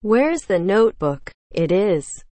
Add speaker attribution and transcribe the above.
Speaker 1: Where's the notebook? It is.